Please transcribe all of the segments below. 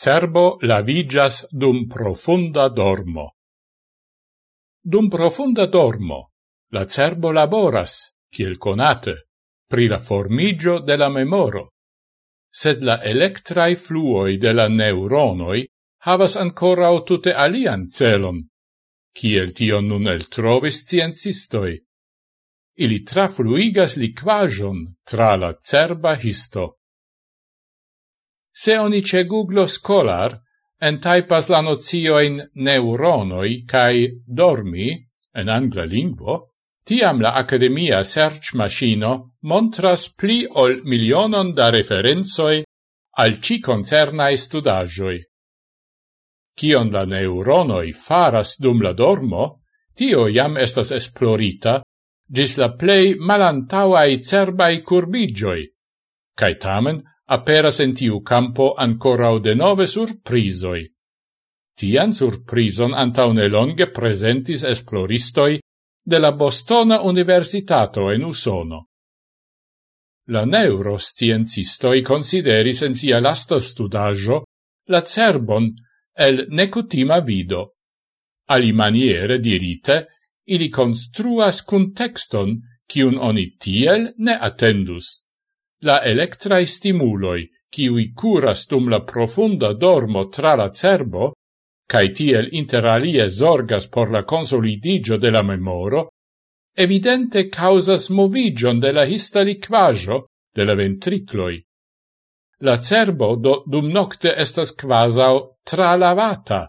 Cerbo lavigas dum profunda dormo. Dum profunda dormo, la cerbo laboras, kiel conate, pri la formigio de la memoro. Sed la electrai fluoi de la neuronoi havas ancora o tute alian celon, kiel tion nun el trovis ciencistoi. Ili trafluigas liquajon tra la cerba histo. Se oni ce Google Scholar entaipas la nozioin neuronoi cae dormi, en angla lingvo, tiam la academia search machino montras pli ol milionon da referenzoi al ci concernae studagioi. Cion la neuronoi faras dum la dormo, tio jam estas esplorita gis la plei malantauai cerbai curbigioi, cae tamen aperas en tiu campo o de nove surprisoi. Tian surprison antaune longe presentis esploristoi de la Bostona Universitato en Usono. La neurosciencistoi consideris en sia lasta studaggio la cerbon el necutima vido. Ali maniere dirite, ili construas contexton, cium oni tiel ne attendus. La electrae stimuloi, kiui curas dum la profunda dormo tra la cerbo, cae tiel interalie zorgas por la consolidigio de la memoro, evidente causas movigion de la hista liquajo de la ventricloi. La cerbo do dum nocte estas quasau tralavata.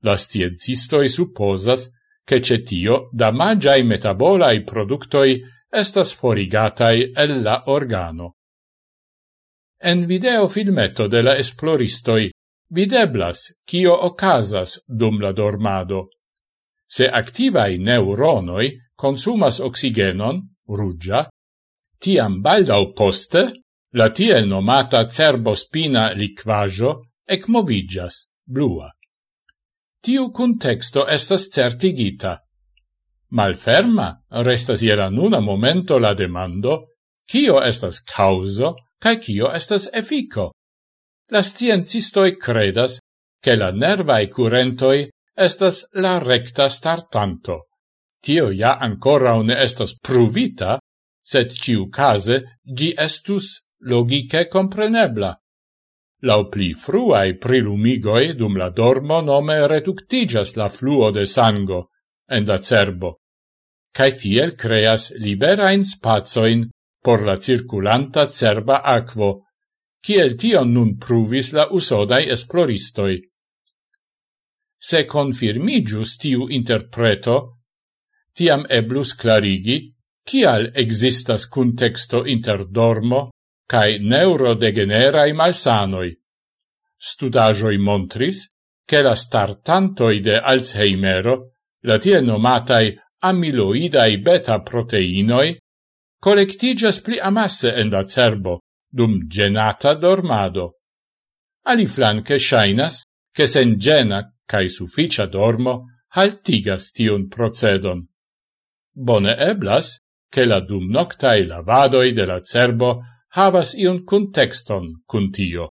La stiencistoi supposas che cetio damagiai metabolai productoi estas forigatai el la organo. En video filmeto de la esploristoi videblas cio ocasas dum la dormado. Se activai neuronoi consumas oxigenon, ruggia, tiam baldau poste la tiel nomata cerbospina liquaggio ec movigas, blua. Tiu contexto estas certigita, Malferma restas iera nuna momento la demando, cio estas causo cae cio estas effico. La sciencistoi credas che la nervae curentoi estas la recta startanto. Tio ja ancora ne estas pruvita, sed ciu case gi estus logice comprenebla. Lau pli fruai prilumigoi dum la dormo nome reductigas la fluo de sango en la cerbo, cae tiel creas liberain spazoin por la circulanta cerba aquo, kiel tion nun pruvis la usodai esploristoi. Se confirmigius tiu interpreto, tiam eblus clarigi kial existas contexto inter dormo cae neurodegenerai malsanoi. Studajoi montris che la startantoi de Alzheimero, la tie nomatai amiloidai beta-proteinoi collectigas pli amasse en la cerbo dum genata dormado. Ali flanque shainas che sen gena cae sufficia dormo haltigas tion procedon. Bone eblas che la dum noctae lavadoi de la cerbo havas iun contexton cun tio.